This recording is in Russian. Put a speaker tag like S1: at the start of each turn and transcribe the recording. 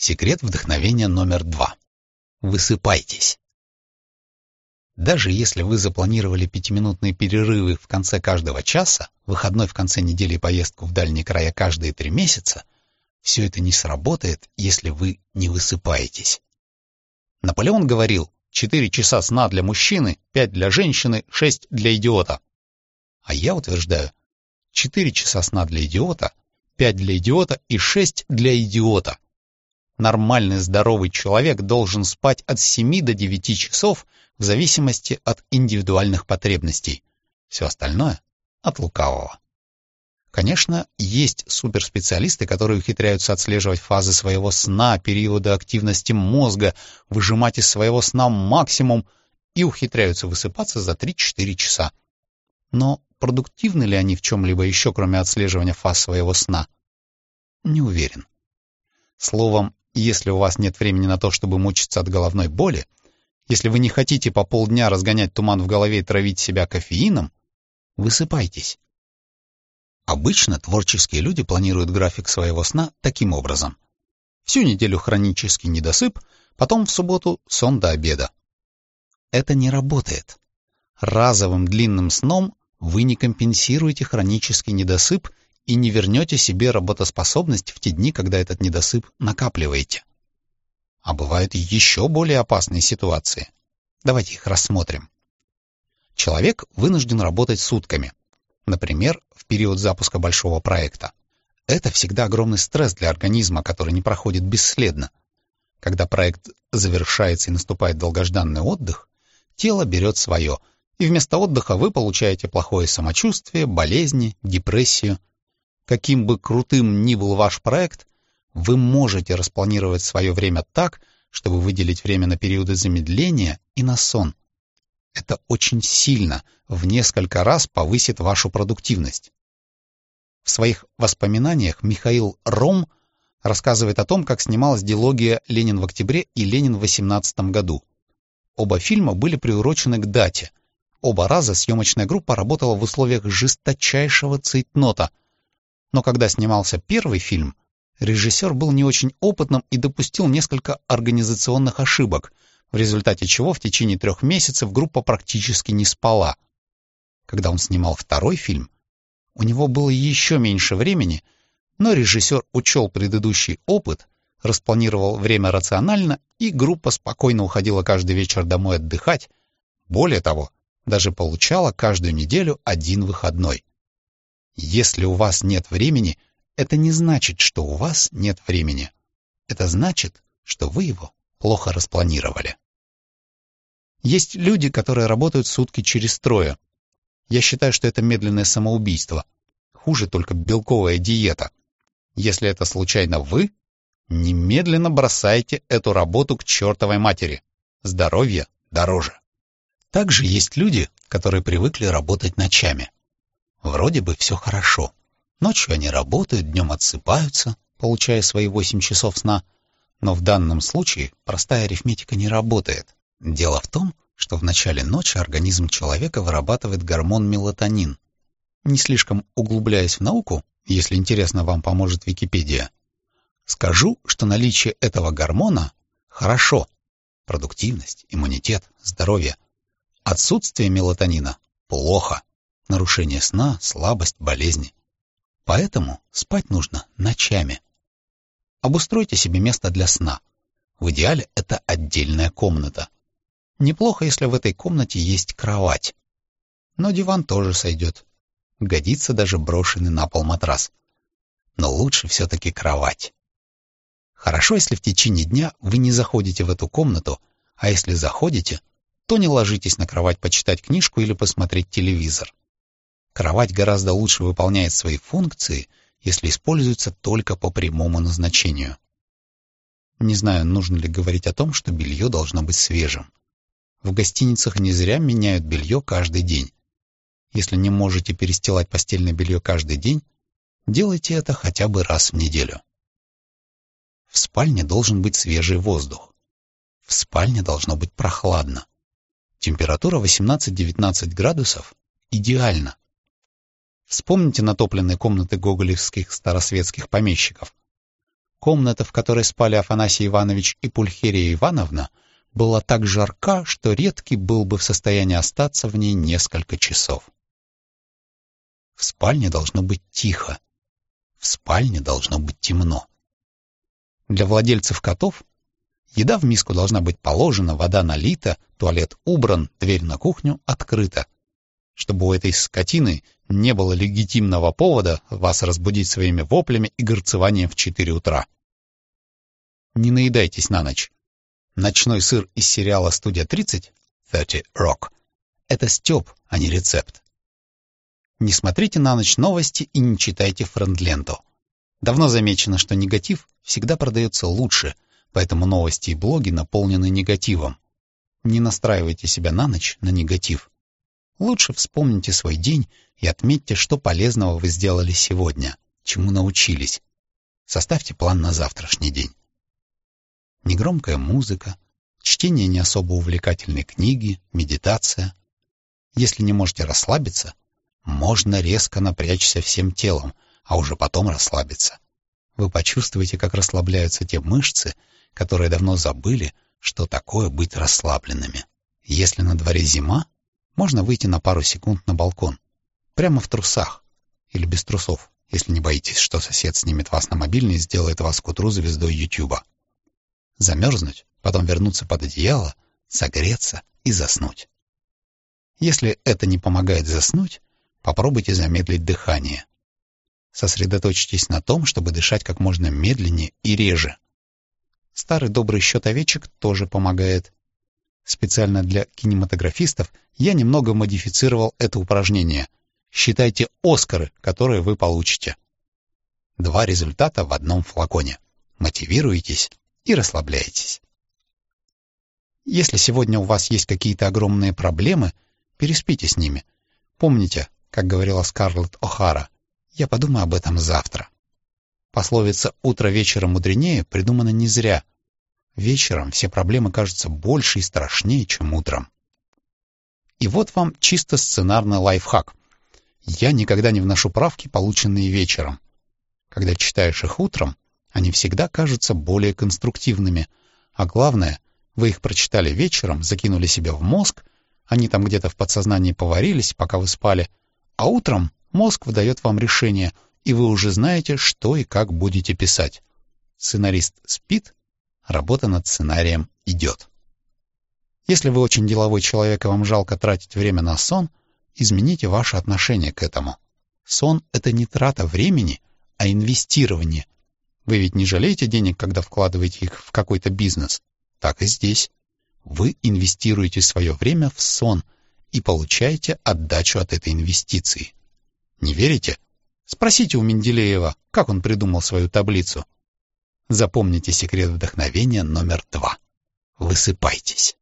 S1: Секрет вдохновения номер два. Высыпайтесь. Даже если вы запланировали пятиминутные перерывы в конце каждого часа, выходной в конце недели и поездку в дальние края каждые три месяца, все это не сработает, если вы не высыпаетесь. Наполеон говорил, четыре часа сна для мужчины, пять для женщины, шесть для идиота. А я утверждаю, четыре часа сна для идиота, пять для идиота и шесть для идиота. Нормальный здоровый человек должен спать от 7 до 9 часов в зависимости от индивидуальных потребностей. Все остальное — от лукавого. Конечно, есть суперспециалисты, которые ухитряются отслеживать фазы своего сна, периоды активности мозга, выжимать из своего сна максимум и ухитряются высыпаться за 3-4 часа. Но продуктивны ли они в чем-либо еще, кроме отслеживания фаз своего сна? Не уверен. Словом, если у вас нет времени на то, чтобы мучиться от головной боли, если вы не хотите по полдня разгонять туман в голове и травить себя кофеином, высыпайтесь. Обычно творческие люди планируют график своего сна таким образом. Всю неделю хронический недосып, потом в субботу сон до обеда. Это не работает. Разовым длинным сном вы не компенсируете хронический недосып и не вернете себе работоспособность в те дни, когда этот недосып накапливаете. А бывают еще более опасные ситуации. Давайте их рассмотрим. Человек вынужден работать сутками. Например, в период запуска большого проекта. Это всегда огромный стресс для организма, который не проходит бесследно. Когда проект завершается и наступает долгожданный отдых, тело берет свое, и вместо отдыха вы получаете плохое самочувствие, болезни, депрессию, Каким бы крутым ни был ваш проект, вы можете распланировать свое время так, чтобы выделить время на периоды замедления и на сон. Это очень сильно, в несколько раз повысит вашу продуктивность. В своих воспоминаниях Михаил Ром рассказывает о том, как снималась дилогия «Ленин в октябре» и «Ленин в 18 году». Оба фильма были приурочены к дате. Оба раза съемочная группа работала в условиях жесточайшего цейтнота – но когда снимался первый фильм, режиссер был не очень опытным и допустил несколько организационных ошибок, в результате чего в течение трех месяцев группа практически не спала. Когда он снимал второй фильм, у него было еще меньше времени, но режиссер учел предыдущий опыт, распланировал время рационально, и группа спокойно уходила каждый вечер домой отдыхать. Более того, даже получала каждую неделю один выходной. Если у вас нет времени, это не значит, что у вас нет времени. Это значит, что вы его плохо распланировали. Есть люди, которые работают сутки через трое. Я считаю, что это медленное самоубийство. Хуже только белковая диета. Если это случайно вы, немедленно бросайте эту работу к чертовой матери. Здоровье дороже. Также есть люди, которые привыкли работать ночами. Вроде бы все хорошо. Ночью они работают, днем отсыпаются, получая свои 8 часов сна. Но в данном случае простая арифметика не работает. Дело в том, что в начале ночи организм человека вырабатывает гормон мелатонин. Не слишком углубляясь в науку, если интересно, вам поможет Википедия, скажу, что наличие этого гормона хорошо. Продуктивность, иммунитет, здоровье. Отсутствие мелатонина плохо нарушение сна, слабость, болезни. Поэтому спать нужно ночами. Обустройте себе место для сна. В идеале это отдельная комната. Неплохо, если в этой комнате есть кровать. Но диван тоже сойдет. Годится даже брошенный на пол матрас. Но лучше все-таки кровать. Хорошо, если в течение дня вы не заходите в эту комнату, а если заходите, то не ложитесь на кровать почитать книжку или посмотреть телевизор. Кровать гораздо лучше выполняет свои функции, если используется только по прямому назначению. Не знаю, нужно ли говорить о том, что белье должно быть свежим. В гостиницах не зря меняют белье каждый день. Если не можете перестилать постельное белье каждый день, делайте это хотя бы раз в неделю. В спальне должен быть свежий воздух. В спальне должно быть прохладно. Температура 18-19 градусов идеально. Вспомните натопленные комнаты гоголевских старосветских помещиков. комната, в которой спали Афанасий Иванович и Пульхерия Ивановна, была так жарка, что редкий был бы в состоянии остаться в ней несколько часов. В спальне должно быть тихо. В спальне должно быть темно. Для владельцев котов еда в миску должна быть положена, вода налита, туалет убран, дверь на кухню открыта. Чтобы у этой скотины не было легитимного повода вас разбудить своими воплями и горцеванием в 4 утра. Не наедайтесь на ночь. Ночной сыр из сериала «Студия 30» 30 Rock — это стёб, а не рецепт. Не смотрите на ночь новости и не читайте френдленту. Давно замечено, что негатив всегда продается лучше, поэтому новости и блоги наполнены негативом. Не настраивайте себя на ночь на негатив. Лучше вспомните свой день и отметьте, что полезного вы сделали сегодня, чему научились. Составьте план на завтрашний день. Негромкая музыка, чтение не особо увлекательной книги, медитация. Если не можете расслабиться, можно резко напрячься всем телом, а уже потом расслабиться. Вы почувствуете, как расслабляются те мышцы, которые давно забыли, что такое быть расслабленными. Если на дворе зима, можно выйти на пару секунд на балкон. Прямо в трусах. Или без трусов, если не боитесь, что сосед снимет вас на мобильный и сделает вас к утру звездой Ютуба. Замерзнуть, потом вернуться под одеяло, согреться и заснуть. Если это не помогает заснуть, Попробуйте замедлить дыхание. Сосредоточьтесь на том, чтобы дышать как можно медленнее и реже. Старый добрый счет овечек тоже помогает. Специально для кинематографистов я немного модифицировал это упражнение. Считайте Оскары, которые вы получите. Два результата в одном флаконе. Мотивируйтесь и расслабляйтесь. Если сегодня у вас есть какие-то огромные проблемы, переспите с ними. Помните, как говорила Скарлетт О'Хара. Я подумаю об этом завтра. Пословица «утро вечера мудренее» придумана не зря. Вечером все проблемы кажутся больше и страшнее, чем утром. И вот вам чисто сценарный лайфхак. Я никогда не вношу правки, полученные вечером. Когда читаешь их утром, они всегда кажутся более конструктивными. А главное, вы их прочитали вечером, закинули себе в мозг, они там где-то в подсознании поварились, пока вы спали, а утром мозг выдает вам решение, и вы уже знаете, что и как будете писать. Сценарист спит, работа над сценарием идет. Если вы очень деловой человек и вам жалко тратить время на сон, измените ваше отношение к этому. Сон — это не трата времени, а инвестирование. Вы ведь не жалеете денег, когда вкладываете их в какой-то бизнес. Так и здесь. Вы инвестируете свое время в сон — и получаете отдачу от этой инвестиции. Не верите? Спросите у Менделеева, как он придумал свою таблицу. Запомните секрет вдохновения номер два. Высыпайтесь.